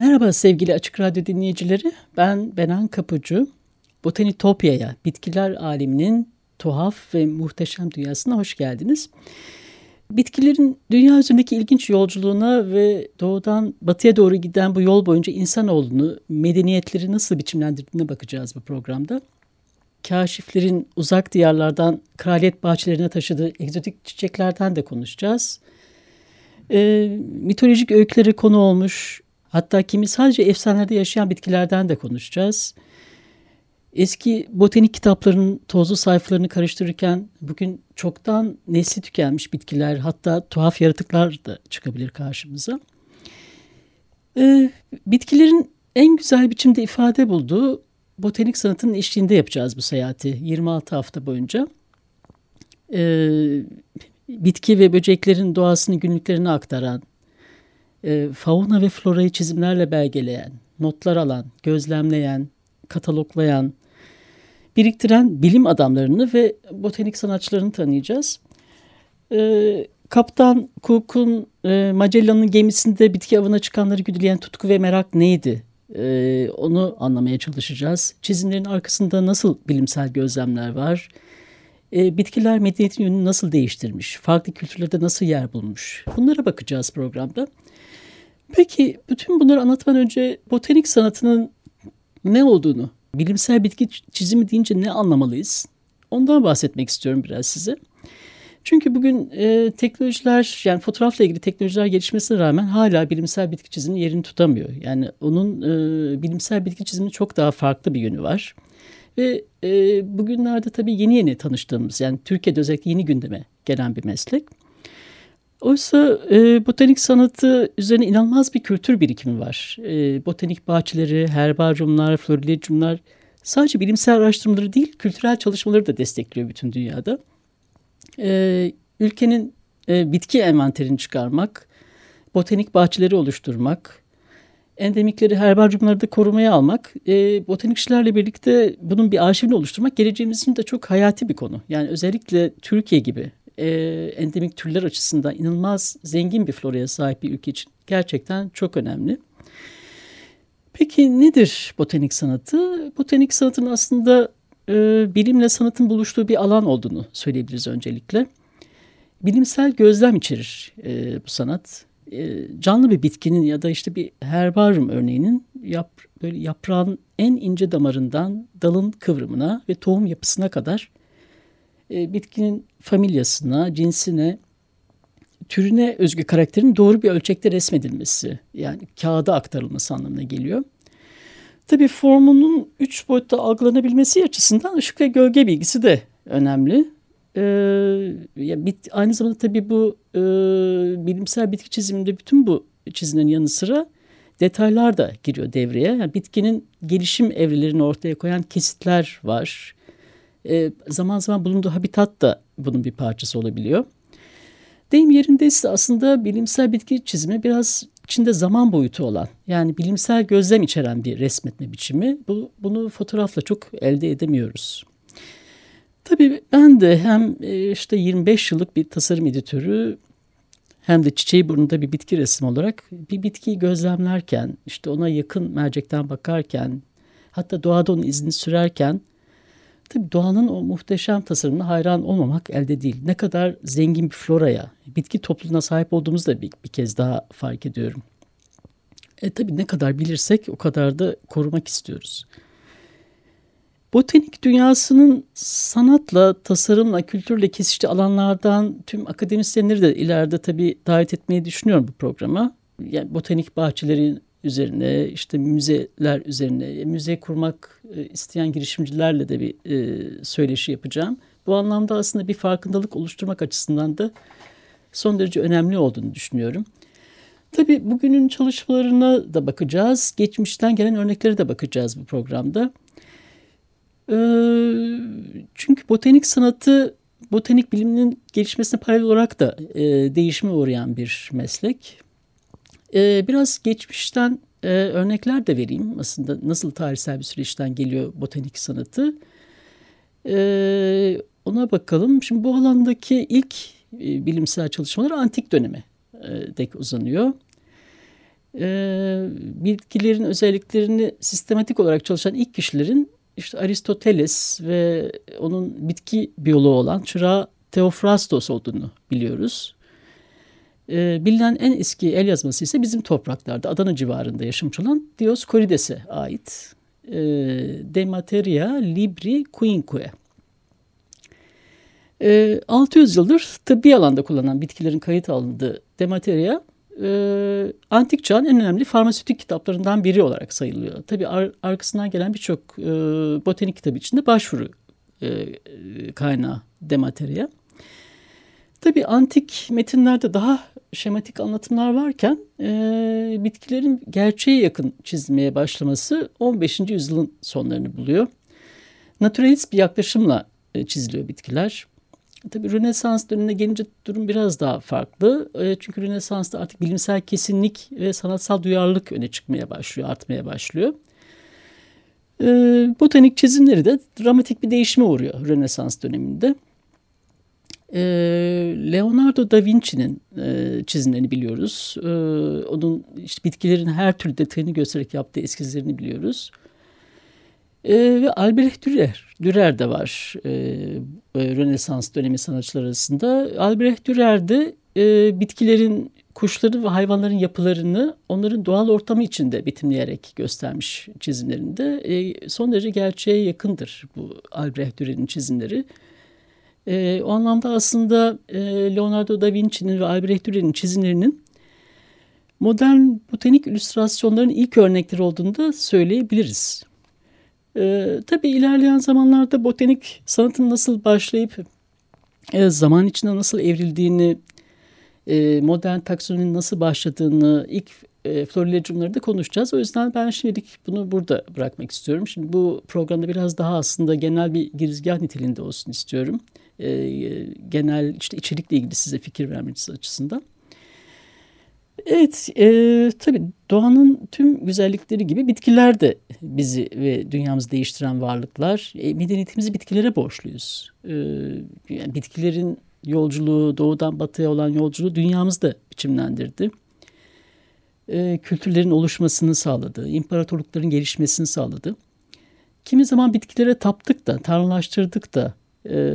Merhaba sevgili Açık Radyo dinleyicileri. Ben Benan Kapıcı. Botanitopya'ya, bitkiler aleminin tuhaf ve muhteşem dünyasına hoş geldiniz. Bitkilerin dünya üzerindeki ilginç yolculuğuna ve doğudan batıya doğru giden bu yol boyunca insanoğlunu, medeniyetleri nasıl biçimlendirdiğine bakacağız bu programda. Kaşiflerin uzak diyarlardan kraliyet bahçelerine taşıdığı egzotik çiçeklerden de konuşacağız. E, mitolojik öykülere konu olmuş Hatta kimi sadece efsanelerde yaşayan bitkilerden de konuşacağız. Eski botanik kitaplarının tozlu sayfalarını karıştırırken bugün çoktan nesli tükenmiş bitkiler hatta tuhaf yaratıklar da çıkabilir karşımıza. Ee, bitkilerin en güzel biçimde ifade bulduğu botanik sanatının eşliğinde yapacağız bu seyahati 26 hafta boyunca. Ee, bitki ve böceklerin doğasını günlüklerine aktaran, e, fauna ve florayı çizimlerle belgeleyen, notlar alan, gözlemleyen, kataloglayan, biriktiren bilim adamlarını ve botanik sanatçılarını tanıyacağız. E, Kaptan Cook'un e, Magellan'ın gemisinde bitki avına çıkanları güdüleyen tutku ve merak neydi? E, onu anlamaya çalışacağız. Çizimlerin arkasında nasıl bilimsel gözlemler var? E, bitkiler medeniyetin yönünü nasıl değiştirmiş? Farklı kültürlerde nasıl yer bulmuş? Bunlara bakacağız programda. Peki bütün bunları anlatmadan önce botanik sanatının ne olduğunu, bilimsel bitki çizimi deyince ne anlamalıyız? Ondan bahsetmek istiyorum biraz size. Çünkü bugün e, teknolojiler yani fotoğrafla ilgili teknolojiler gelişmesine rağmen hala bilimsel bitki çizimi yerini tutamıyor. Yani onun e, bilimsel bitki çiziminin çok daha farklı bir yönü var. Ve e, bugünlerde tabii yeni yeni tanıştığımız yani Türkiye'de özellikle yeni gündeme gelen bir meslek. Oysa e, botanik sanatı üzerine inanılmaz bir kültür birikimi var. E, botanik bahçeleri, herbaryumlar, florilegiumlar sadece bilimsel araştırmaları değil, kültürel çalışmaları da destekliyor bütün dünyada. E, ülkenin e, bitki envanterini çıkarmak, botanik bahçeleri oluşturmak, endemikleri, herbaryumları da korumaya almak, e, botanikçilerle birlikte bunun bir arşivini oluşturmak geleceğimiz için de çok hayati bir konu. Yani özellikle Türkiye gibi e, endemik türler açısından inanılmaz zengin bir floraya sahip bir ülke için gerçekten çok önemli. Peki nedir botanik sanatı? Botanik sanatın aslında e, bilimle sanatın buluştuğu bir alan olduğunu söyleyebiliriz öncelikle. Bilimsel gözlem içerir e, bu sanat. E, canlı bir bitkinin ya da işte bir herbaryum örneğinin yap, böyle yaprağın en ince damarından dalın kıvrımına ve tohum yapısına kadar e, bitkinin familyasına, cinsine, türüne özgü karakterin doğru bir ölçekte resmedilmesi yani kağıda aktarılması anlamına geliyor. Tabii formunun üç boyutta algılanabilmesi açısından ışık ve gölge bilgisi de önemli. Ee, bit, aynı zamanda tabii bu e, bilimsel bitki çiziminde bütün bu çizimlerin yanı sıra detaylar da giriyor devreye. Yani bitkinin gelişim evrelerini ortaya koyan kesitler var e, zaman zaman bulunduğu habitat da bunun bir parçası olabiliyor. Deyim yerindeyse aslında bilimsel bitki çizimi biraz içinde zaman boyutu olan yani bilimsel gözlem içeren bir resmetme biçimi. Bu, bunu fotoğrafla çok elde edemiyoruz. Tabii ben de hem e, işte 25 yıllık bir tasarım editörü hem de çiçeği burnunda bir bitki resim olarak bir bitkiyi gözlemlerken işte ona yakın mercekten bakarken hatta doğada onun izini sürerken Tabii doğanın o muhteşem tasarımına hayran olmamak elde değil. Ne kadar zengin bir floraya, bitki topluluğuna sahip olduğumuzu da bir, bir kez daha fark ediyorum. E tabii ne kadar bilirsek o kadar da korumak istiyoruz. Botanik dünyasının sanatla, tasarımla, kültürle kesiştiği alanlardan tüm akademisyenleri de ileride tabii davet etmeyi düşünüyorum bu programa. Yani botanik bahçeleri üzerine, işte müzeler üzerine, müze kurmak e, isteyen girişimcilerle de bir e, söyleşi yapacağım. Bu anlamda aslında bir farkındalık oluşturmak açısından da son derece önemli olduğunu düşünüyorum. Tabii bugünün çalışmalarına da bakacağız. Geçmişten gelen örneklere de bakacağız bu programda. Ee, çünkü botanik sanatı botanik biliminin gelişmesine paralel olarak da e, değişime uğrayan bir meslek. E, biraz geçmişten e, örnekler de vereyim. Aslında nasıl tarihsel bir süreçten geliyor botanik sanatı. E, ona bakalım. Şimdi bu alandaki ilk e, bilimsel çalışmalar antik döneme e, dek uzanıyor. E, bitkilerin özelliklerini sistematik olarak çalışan ilk kişilerin işte Aristoteles ve onun bitki biyoloğu olan çırağı Theophrastos olduğunu biliyoruz. E, bilinen en eski el yazması ise bizim topraklarda Adana civarında yaşamış olan Dioscorides'e ait. E, De Materia Libri Quinque. E, 600 yıldır tıbbi alanda kullanılan bitkilerin kayıt alındığı De Materia e, antik çağın en önemli farmasötik kitaplarından biri olarak sayılıyor. Tabii ar arkasından gelen birçok e, botanik kitabı içinde başvuru e, kaynağı demateria. Tabii antik metinlerde daha şematik anlatımlar varken e, bitkilerin gerçeğe yakın çizmeye başlaması 15. yüzyılın sonlarını buluyor. Naturalist bir yaklaşımla e, çiziliyor bitkiler. Tabii Rönesans dönemine gelince durum biraz daha farklı. E, çünkü Rönesans'ta artık bilimsel kesinlik ve sanatsal duyarlılık öne çıkmaya başlıyor, artmaya başlıyor. E, botanik çizimleri de dramatik bir değişime uğruyor Rönesans döneminde. E, Leonardo da Vinci'nin çizimlerini biliyoruz. Onun işte bitkilerin her türlü detayını göstererek yaptığı eskizlerini biliyoruz. E, ve Albrecht Dürer, Dürer de var e, e, Rönesans dönemi sanatçılar arasında. Albrecht Dürer de e, bitkilerin, kuşların ve hayvanların yapılarını onların doğal ortamı içinde betimleyerek göstermiş çizimlerinde. E, son derece gerçeğe yakındır bu Albrecht Dürer'in çizimleri. E, o anlamda aslında e, Leonardo da Vinci'nin ve Albrecht Dürer'in çizimlerinin modern botanik illüstrasyonların ilk örnekleri olduğunu da söyleyebiliriz. E, tabii ilerleyen zamanlarda botanik sanatın nasıl başlayıp e, zaman içinde nasıl evrildiğini, e, modern taksonominin nasıl başladığını, ilk e, florilegiumları da konuşacağız. O yüzden ben şimdilik bunu burada bırakmak istiyorum. Şimdi bu programda biraz daha aslında genel bir girizgah niteliğinde olsun istiyorum. E, genel işte içerikle ilgili size fikir vermeniz açısından. Evet, e, tabii doğanın tüm güzellikleri gibi bitkiler de bizi ve dünyamızı değiştiren varlıklar. E, medeniyetimizi bitkilere borçluyuz. E, yani bitkilerin yolculuğu, doğudan batıya olan yolculuğu dünyamızda biçimlendirdi. E, kültürlerin oluşmasını sağladı, imparatorlukların gelişmesini sağladı. Kimi zaman bitkilere taptık da, tanrılaştırdık da, e,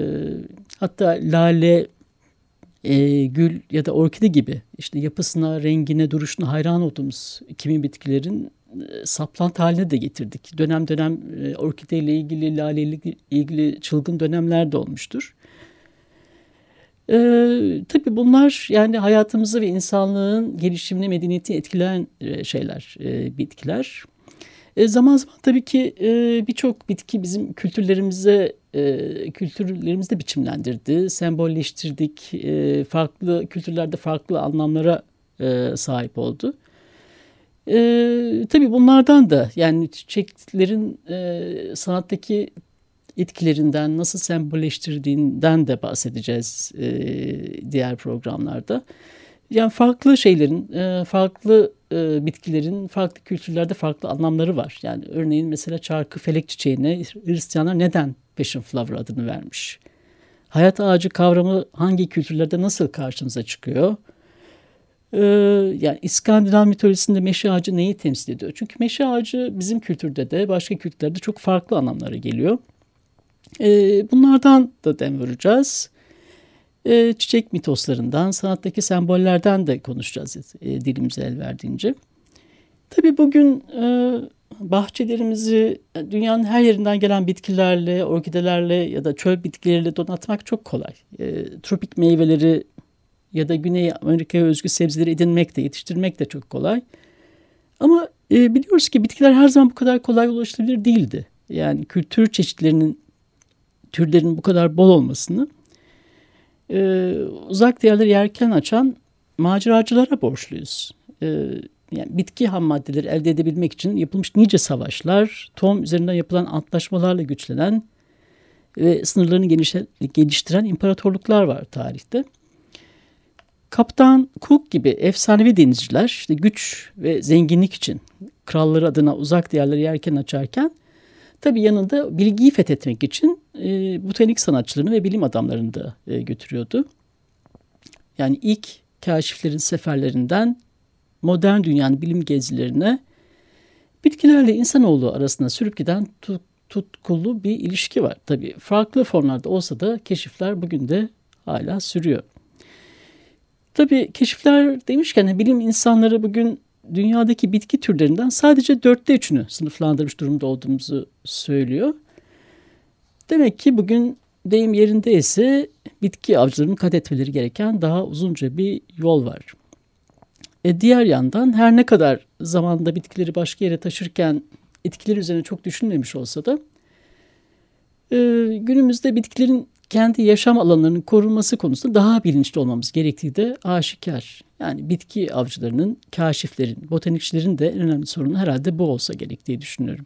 hatta lale, e, gül ya da orkide gibi işte yapısına, rengine, duruşuna hayran olduğumuz kimi bitkilerin e, saplantı haline de getirdik. Dönem dönem e, orkide ile ilgili, lale ile ilgili çılgın dönemler de olmuştur. E, tabii bunlar yani hayatımızı ve insanlığın gelişimini, medeniyeti etkileyen e, şeyler, e, bitkiler. E, zaman zaman tabii ki e, birçok bitki bizim kültürlerimize e, kültürlerimizde biçimlendirdi, sembolleştirdik. E, farklı kültürlerde farklı anlamlara e, sahip oldu. Tabii bunlardan da yani çiçeklerin sanattaki etkilerinden nasıl sembolleştirdiğinden de bahsedeceğiz diğer programlarda. Yani farklı şeylerin, farklı bitkilerin farklı kültürlerde farklı anlamları var. Yani örneğin mesela çarkı felek çiçeğine Hristiyanlar neden passion flower adını vermiş? Hayat ağacı kavramı hangi kültürlerde nasıl karşımıza çıkıyor? Ee, yani İskandinav mitolojisinde meşe ağacı neyi temsil ediyor? Çünkü meşe ağacı bizim kültürde de başka kültürlerde çok farklı anlamlara geliyor. Ee, bunlardan da dem vuracağız. Ee, çiçek mitoslarından, sanattaki sembollerden de konuşacağız e, dilimize el verdiğince. Tabii bugün e, bahçelerimizi e, dünyanın her yerinden gelen bitkilerle, orkidelerle ya da çöl bitkileriyle donatmak çok kolay. E, tropik meyveleri ya da Güney Amerika'ya özgü sebzeleri edinmek de, yetiştirmek de çok kolay. Ama e, biliyoruz ki bitkiler her zaman bu kadar kolay ulaşılabilir değildi. Yani kültür çeşitlerinin, türlerinin bu kadar bol olmasını e, uzak diyarları yerken açan maceracılara borçluyuz. E, yani bitki ham maddeleri elde edebilmek için yapılmış nice savaşlar, tohum üzerinden yapılan antlaşmalarla güçlenen ve sınırlarını geliştiren imparatorluklar var tarihte. Kaptan Cook gibi efsanevi denizciler işte güç ve zenginlik için kralları adına uzak diyarları yerken açarken tabi yanında bilgiyi fethetmek için e, botanik sanatçılarını ve bilim adamlarını da e, götürüyordu. Yani ilk kaşiflerin seferlerinden modern dünyanın bilim gezilerine bitkilerle insanoğlu arasında sürüp giden tut, tutkulu bir ilişki var. Tabii farklı formlarda olsa da keşifler bugün de hala sürüyor. Tabii keşifler demişken bilim insanları bugün dünyadaki bitki türlerinden sadece dörtte üçünü sınıflandırmış durumda olduğumuzu söylüyor. Demek ki bugün deyim yerindeyse bitki avcılarının kat etmeleri gereken daha uzunca bir yol var. E diğer yandan her ne kadar zamanda bitkileri başka yere taşırken etkileri üzerine çok düşünmemiş olsa da e, günümüzde bitkilerin kendi yaşam alanlarının korunması konusunda daha bilinçli olmamız gerektiği de aşikar. Yani bitki avcılarının, kaşiflerin, botanikçilerin de en önemli sorunu herhalde bu olsa gerek diye düşünüyorum.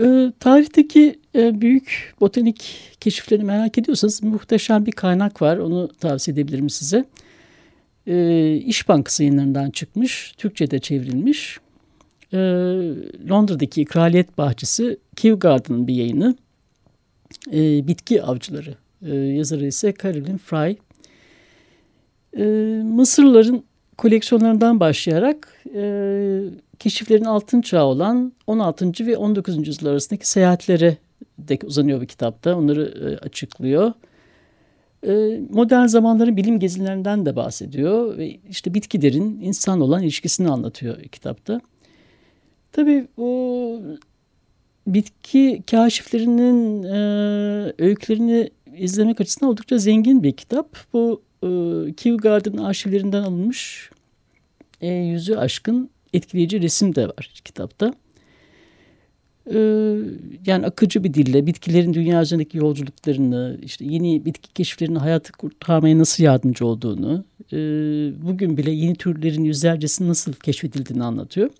E, tarihteki e, büyük botanik keşiflerini merak ediyorsanız muhteşem bir kaynak var. Onu tavsiye edebilirim size. E, İş Bankası yayınlarından çıkmış, Türkçe'de çevrilmiş. E, Londra'daki Kraliyet Bahçesi Kew Garden'ın bir yayını e, Bitki Avcıları. E, yazarı ise Caroline Fry. E, Mısırlıların koleksiyonlarından başlayarak e, keşiflerin altın çağı olan 16. ve 19. yüzyıl arasındaki seyahatlere de uzanıyor bu kitapta. Onları e, açıklıyor. E, modern zamanların bilim gezilerinden de bahsediyor. Ve işte bitkilerin insan olan ilişkisini anlatıyor kitapta. Tabii bu bitki kaşiflerinin e, öykülerini izlemek açısından oldukça zengin bir kitap. Bu e, Kew arşivlerinden alınmış e, yüzü aşkın etkileyici resim de var kitapta. E, yani akıcı bir dille bitkilerin dünya üzerindeki yolculuklarını, işte yeni bitki keşiflerinin hayatı kurtarmaya nasıl yardımcı olduğunu, e, bugün bile yeni türlerin yüzlercesinin nasıl keşfedildiğini anlatıyor.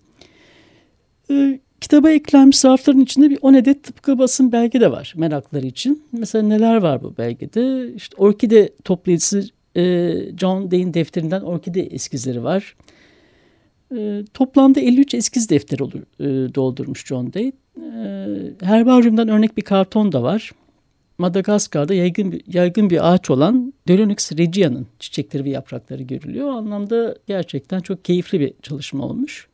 E, kitaba eklenmiş zarfların içinde bir 10 adet tıpkı basın belge de var merakları için. Mesela neler var bu belgede? İşte orkide toplayıcısı e, John Day'in defterinden orkide eskizleri var. E, toplamda 53 eskiz defteri doldurmuş John Day. E, herbaryumdan örnek bir karton da var. Madagaskar'da yaygın bir, yaygın bir ağaç olan Dölonyx regia'nın çiçekleri ve yaprakları görülüyor. O anlamda gerçekten çok keyifli bir çalışma olmuş.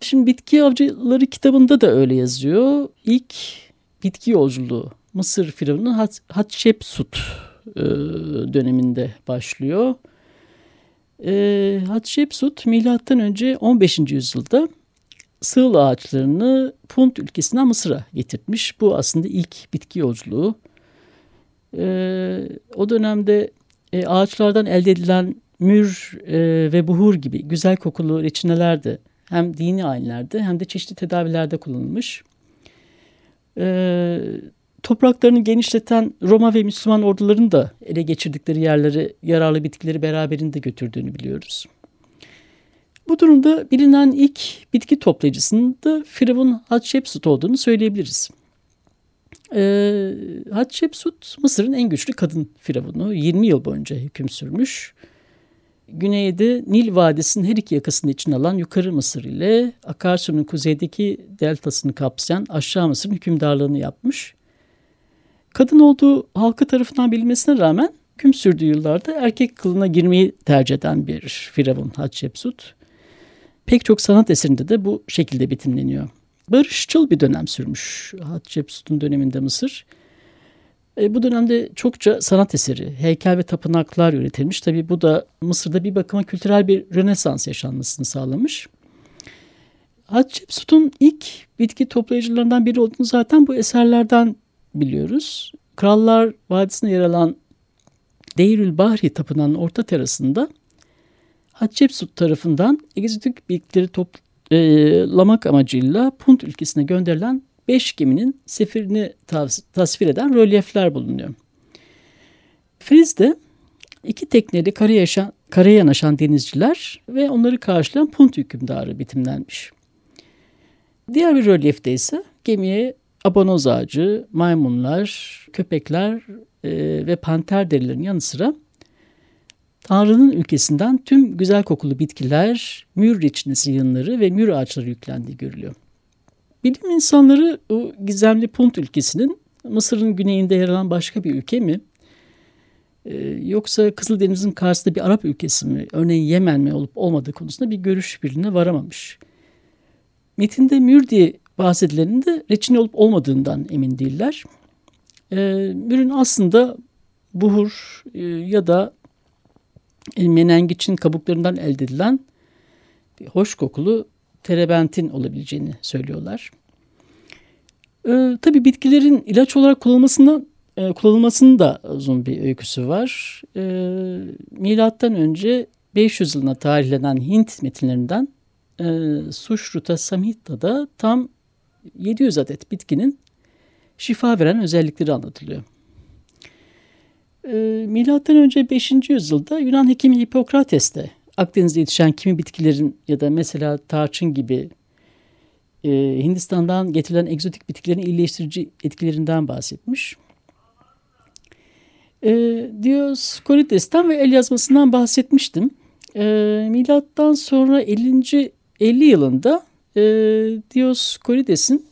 Şimdi Bitki Avcıları kitabında da öyle yazıyor. İlk bitki yolculuğu Mısır firavunu Hat Hatshepsut e, döneminde başlıyor. E, Hatshepsut milattan önce 15. yüzyılda sığıl ağaçlarını Punt ülkesinden Mısır'a getirtmiş. Bu aslında ilk bitki yolculuğu. E, o dönemde e, ağaçlardan elde edilen mür e, ve buhur gibi güzel kokulu reçineler de hem dini ayinlerde hem de çeşitli tedavilerde kullanılmış. E, topraklarını genişleten Roma ve Müslüman orduların da ele geçirdikleri yerleri yararlı bitkileri beraberinde götürdüğünü biliyoruz. Bu durumda bilinen ilk bitki toplayıcısının da Firavun Hatshepsut olduğunu söyleyebiliriz. Ee, Hatshepsut Mısır'ın en güçlü kadın firavunu 20 yıl boyunca hüküm sürmüş güneyde Nil Vadisi'nin her iki yakasını için alan Yukarı Mısır ile akarsunun kuzeydeki deltasını kapsayan Aşağı Mısır'ın hükümdarlığını yapmış. Kadın olduğu halkı tarafından bilinmesine rağmen hüküm sürdüğü yıllarda erkek kılına girmeyi tercih eden bir firavun Hatshepsut. Pek çok sanat eserinde de bu şekilde betimleniyor. Barışçıl bir dönem sürmüş Hatshepsut'un döneminde Mısır. E, bu dönemde çokça sanat eseri, heykel ve tapınaklar üretilmiş. Tabi bu da Mısır'da bir bakıma kültürel bir rönesans yaşanmasını sağlamış. Hatshepsut'un ilk bitki toplayıcılarından biri olduğunu zaten bu eserlerden biliyoruz. Krallar Vadisi'nde yer alan Deirül Bahri Tapınağı'nın orta terasında Hatshepsut tarafından egzotik bitkileri toplamak amacıyla Punt ülkesine gönderilen beş geminin seferini tasvir eden rölyefler bulunuyor. Friz'de iki tekneli karaya, yaşan, karaya yanaşan denizciler ve onları karşılayan Punt hükümdarı bitimlenmiş. Diğer bir rölyefte ise gemiye abonoz ağacı, maymunlar, köpekler e, ve panter derilerinin yanı sıra Tanrı'nın ülkesinden tüm güzel kokulu bitkiler, mür reçinesi yığınları ve mür ağaçları yüklendiği görülüyor. Bilim insanları o gizemli Punt ülkesinin Mısır'ın güneyinde yer alan başka bir ülke mi? Ee, yoksa Kızıldeniz'in karşısında bir Arap ülkesi mi? Örneğin Yemen mi olup olmadığı konusunda bir görüş birine varamamış. Metinde Mür diye bahsedilenin de reçine olup olmadığından emin değiller. Ee, mürün aslında buhur e, ya da menengiçin kabuklarından elde edilen bir hoş kokulu terebentin olabileceğini söylüyorlar. Ee, tabii bitkilerin ilaç olarak kullanılmasından e, kullanılmasının da uzun bir öyküsü var. E, milattan önce 500 yılına tarihlenen Hint metinlerinden e, Sushruta Samhita'da tam 700 adet bitkinin şifa veren özellikleri anlatılıyor. E, milattan önce 5. yüzyılda Yunan hekimi Hipokrates de Akdeniz'de yetişen kimi bitkilerin ya da mesela tarçın gibi e, Hindistan'dan getirilen egzotik bitkilerin iyileştirici etkilerinden bahsetmiş. E, Dioscorides'ten ve el yazmasından bahsetmiştim. E, milattan sonra 50. 50 yılında e, Dioscorides'in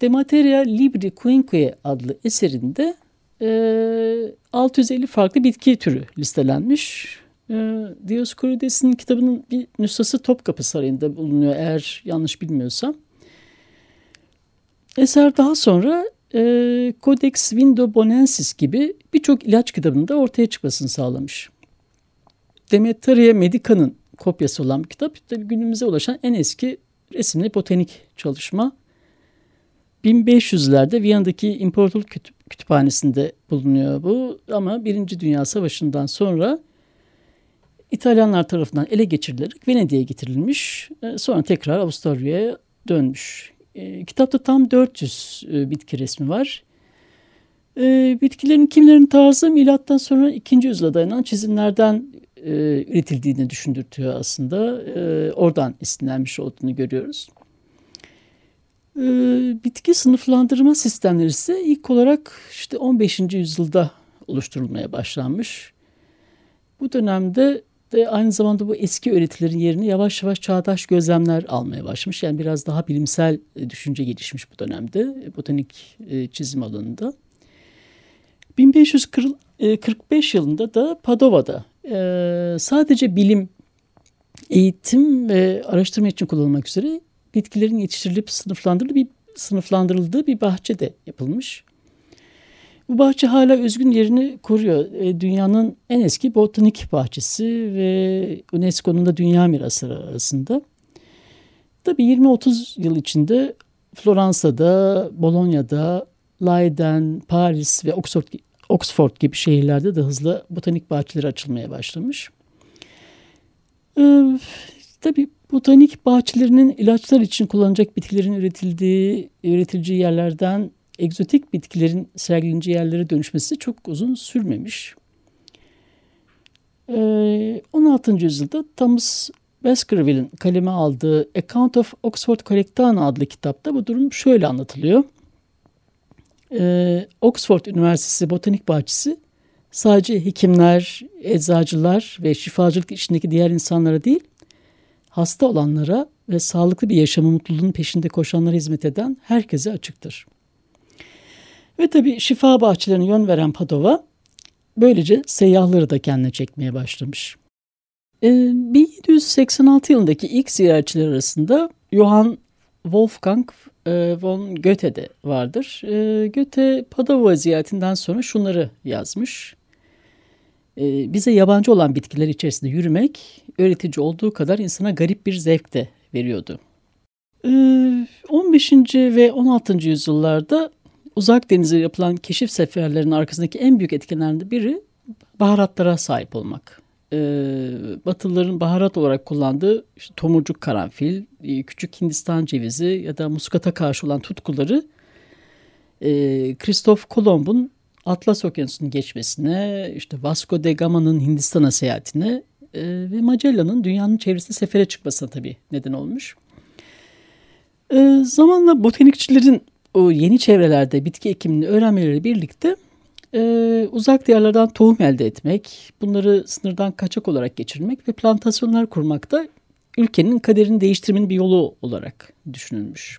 De Materia Libri Quinque adlı eserinde 650 farklı bitki türü listelenmiş. E, Dioscorides'in kitabının bir nüshası Topkapı Sarayı'nda bulunuyor eğer yanlış bilmiyorsam. Eser daha sonra e, Codex Vindobonensis gibi birçok ilaç kitabında ortaya çıkmasını sağlamış. Demeteria Medica'nın kopyası olan bir kitap tabii günümüze ulaşan en eski resimli botanik çalışma. 1500'lerde Viyana'daki İmparatorluk Kütüphanesi'nde bulunuyor bu ama Birinci Dünya Savaşı'ndan sonra İtalyanlar tarafından ele geçirilerek Venedik'e getirilmiş. E, sonra tekrar Avusturya'ya dönmüş. E, kitapta tam 400 e, bitki resmi var. Bitkilerin kimlerin tarzı milattan sonra 2. yüzyıla dayanan çizimlerden e, üretildiğini düşündürtüyor aslında. Oradan esinlenmiş olduğunu görüyoruz. E, bitki sınıflandırma sistemleri ise ilk olarak işte 15. yüzyılda oluşturulmaya başlanmış. Bu dönemde de aynı zamanda bu eski öğretilerin yerini yavaş yavaş çağdaş gözlemler almaya başlamış. Yani biraz daha bilimsel e, düşünce gelişmiş bu dönemde e, botanik e, çizim alanında. 1545 yılında da Padova'da sadece bilim, eğitim ve araştırma için kullanılmak üzere bitkilerin yetiştirilip sınıflandırıldığı bir, sınıflandırıldığı bir bahçe de yapılmış. Bu bahçe hala özgün yerini koruyor. E, dünyanın en eski botanik bahçesi ve UNESCO'nun da dünya mirası arasında. Tabii 20-30 yıl içinde Floransa'da, Bologna'da, Leiden, Paris ve Oxford, Oxford gibi şehirlerde de hızlı botanik bahçeleri açılmaya başlamış. Tabii botanik bahçelerinin ilaçlar için kullanacak bitkilerin üretildiği, üretileceği yerlerden egzotik bitkilerin sergileneceği yerlere dönüşmesi çok uzun sürmemiş. Ee, 16. yüzyılda Thomas Baskerville'in kaleme aldığı Account of Oxford Collectana adlı kitapta bu durum şöyle anlatılıyor. Ee, Oxford Üniversitesi Botanik Bahçesi sadece hekimler, eczacılar ve şifacılık içindeki diğer insanlara değil, hasta olanlara ve sağlıklı bir yaşamı mutluluğun peşinde koşanlara hizmet eden herkese açıktır. Ve tabii şifa bahçelerine yön veren Padova böylece seyyahları da kendine çekmeye başlamış. E, ee, 1786 yılındaki ilk ziyaretçiler arasında Johann Wolfgang e, von Goethe de vardır. E, Goethe Padova ziyaretinden sonra şunları yazmış. E, bize yabancı olan bitkiler içerisinde yürümek öğretici olduğu kadar insana garip bir zevk de veriyordu. 15. ve 16. yüzyıllarda uzak denize yapılan keşif seferlerinin arkasındaki en büyük etkenlerinden biri baharatlara sahip olmak. e, Batılıların baharat olarak kullandığı işte tomurcuk karanfil, e, küçük Hindistan cevizi ya da muskata karşı olan tutkuları e, Christoph Kolomb'un Atlas Okyanusu'nun geçmesine, işte Vasco da Gama'nın Hindistan'a seyahatine e, ve Magellan'ın dünyanın çevresinde sefere çıkmasına tabii neden olmuş. E, zamanla botanikçilerin o yeni çevrelerde bitki ekimini öğrenmeleri birlikte e, uzak diyarlardan tohum elde etmek, bunları sınırdan kaçak olarak geçirmek ve plantasyonlar kurmak da ülkenin kaderini değiştirmenin bir yolu olarak düşünülmüş.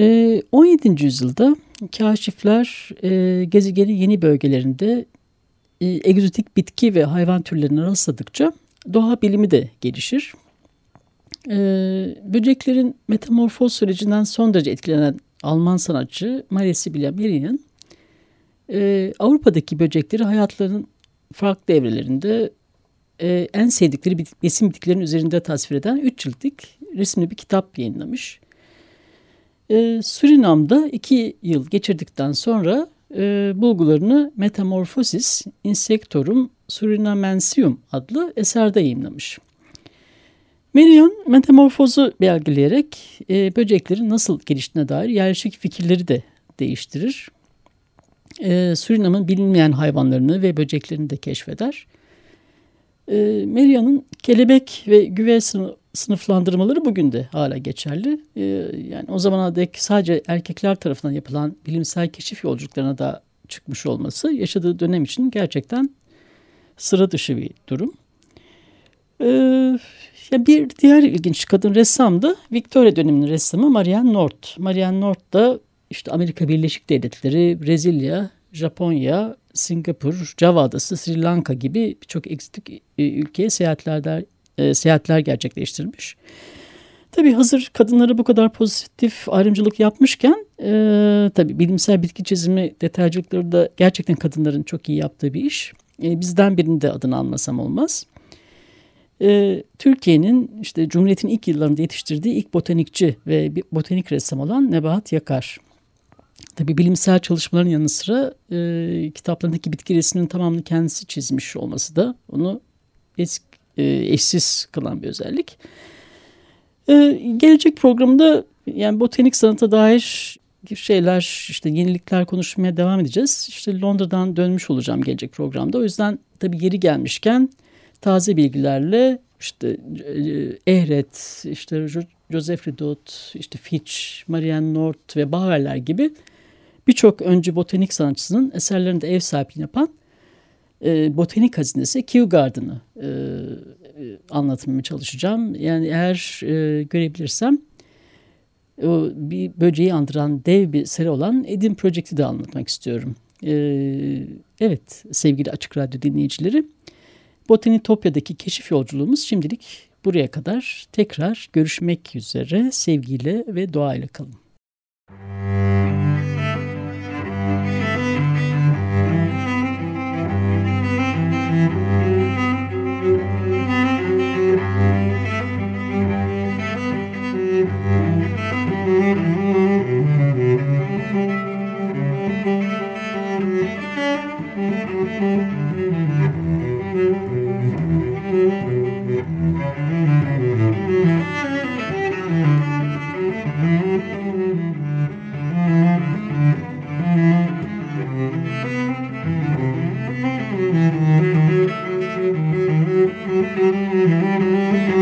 E, 17. yüzyılda kaşifler e, gezegenin yeni bölgelerinde e, egzotik bitki ve hayvan türlerine rastladıkça doğa bilimi de gelişir. E, böceklerin metamorfoz sürecinden son derece etkilenen Alman sanatçı Maria Sibylla Merian e, Avrupa'daki böcekleri hayatlarının farklı evrelerinde e, en sevdikleri besin bitkilerin üzerinde tasvir eden 3 ciltlik resimli bir kitap yayınlamış. E, Surinam'da 2 yıl geçirdikten sonra e, bulgularını Metamorphosis Insectorum Surinamensium adlı eserde yayınlamış. Merion metamorfozu belgeleyerek e, böceklerin nasıl geliştiğine dair yerleşik fikirleri de değiştirir. E, Surinam'ın bilinmeyen hayvanlarını ve böceklerini de keşfeder. E, Merian'ın kelebek ve güve sınıflandırmaları bugün de hala geçerli. E, yani o zamana dek sadece erkekler tarafından yapılan bilimsel keşif yolculuklarına da çıkmış olması yaşadığı dönem için gerçekten sıra dışı bir durum. Ee, ya bir diğer ilginç kadın ressam da Victoria döneminin ressamı Marianne North. Marianne North da işte Amerika Birleşik Devletleri, Brezilya, Japonya, Singapur, Java Adası, Sri Lanka gibi birçok eksotik e, ülkeye seyahatler, e, seyahatler gerçekleştirmiş. Tabii hazır kadınları bu kadar pozitif ayrımcılık yapmışken e, tabii bilimsel bitki çizimi detaycılıkları da gerçekten kadınların çok iyi yaptığı bir iş. E, bizden birinin de adını almasam olmaz. E, Türkiye'nin işte Cumhuriyet'in ilk yıllarında yetiştirdiği ilk botanikçi ve bir botanik ressam olan Nebahat Yakar. Tabii bilimsel çalışmaların yanı sıra e, kitaplarındaki bitki resminin tamamını kendisi çizmiş olması da onu es, e, eşsiz kılan bir özellik. E, gelecek programda yani botanik sanata dair şeyler işte yenilikler konuşmaya devam edeceğiz. İşte Londra'dan dönmüş olacağım gelecek programda. O yüzden tabii yeri gelmişken taze bilgilerle işte e, Ehret, işte Joseph Ridot, işte Fitch, Marianne North ve Bauer'ler gibi birçok öncü botanik sanatçısının eserlerinde ev sahipliğini yapan e, botanik hazinesi Kew Garden'ı e, e, anlatmaya çalışacağım. Yani eğer e, görebilirsem o bir böceği andıran dev bir seri olan Edin Project'i de anlatmak istiyorum. E, evet sevgili Açık Radyo dinleyicileri. Botanitopya'daki keşif yolculuğumuz şimdilik buraya kadar. Tekrar görüşmek üzere sevgiyle ve doğayla kalın. Música